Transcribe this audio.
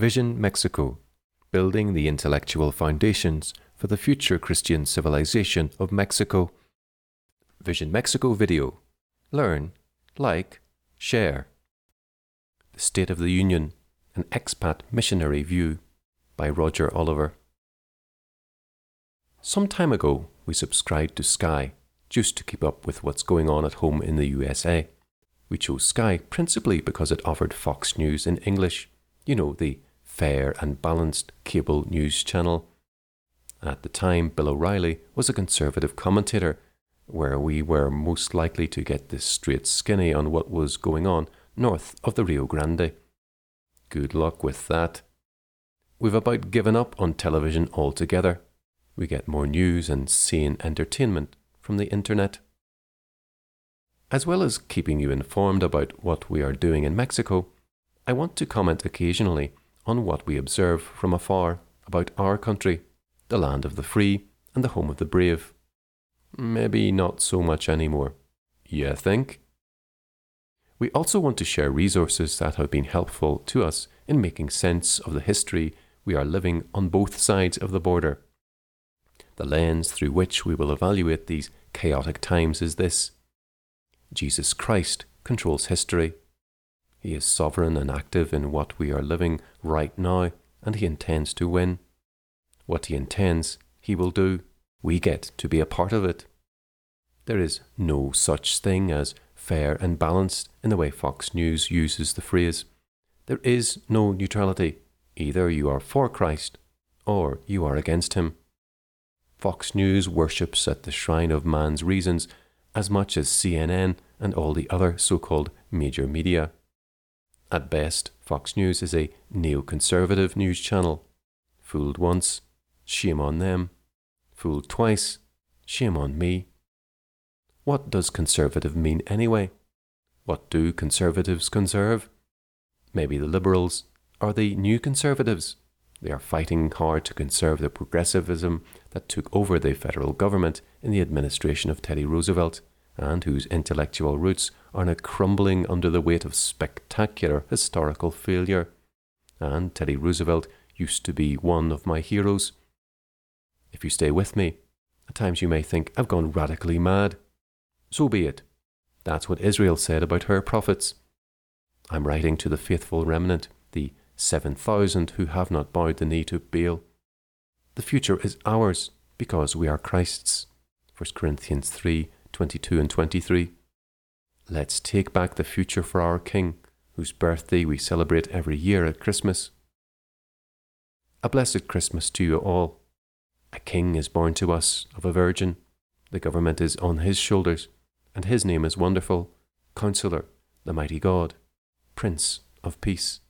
Vision Mexico Building the Intellectual Foundations for the Future Christian Civilization of Mexico. Vision Mexico video. Learn, like, share. The State of the Union An Expat Missionary View by Roger Oliver. Some time ago, we subscribed to Sky just to keep up with what's going on at home in the USA. We chose Sky principally because it offered Fox News in English, you know, the fair and balanced cable news channel. At the time, Bill O'Reilly was a conservative commentator, where we were most likely to get the straight skinny on what was going on north of the Rio Grande. Good luck with that. We've about given up on television altogether. We get more news and sane entertainment from the internet. As well as keeping you informed about what we are doing in Mexico, I want to comment occasionally on what we observe from afar about our country, the land of the free and the home of the brave. Maybe not so much anymore. You think? We also want to share resources that have been helpful to us in making sense of the history we are living on both sides of the border. The lens through which we will evaluate these chaotic times is this Jesus Christ controls history. He is sovereign and active in what we are living right now, and He intends to win. What He intends, He will do. We get to be a part of it. There is no such thing as fair and balanced in the way Fox News uses the phrase. There is no neutrality. Either you are for Christ or you are against Him. Fox News worships at the shrine of man's reasons as much as CNN and all the other so called major media. At best, Fox News is a neoconservative news channel. Fooled once, shame on them. Fooled twice, shame on me. What does conservative mean anyway? What do conservatives conserve? Maybe the liberals are the new conservatives. They are fighting hard to conserve the progressivism that took over the federal government in the administration of Teddy Roosevelt and whose intellectual roots are now crumbling under the weight of spectacular historical failure. And Teddy Roosevelt used to be one of my heroes. If you stay with me, at times you may think I've gone radically mad. So be it. That's what Israel said about her prophets. I'm writing to the faithful remnant, the 7,000 who have not bowed the knee to Baal. The future is ours because we are Christ's. 1 Corinthians 3 22 and 23. Let's take back the future for our King, whose birthday we celebrate every year at Christmas. A blessed Christmas to you all. A King is born to us of a virgin. The government is on his shoulders, and his name is Wonderful, Counselor, the Mighty God, Prince of Peace.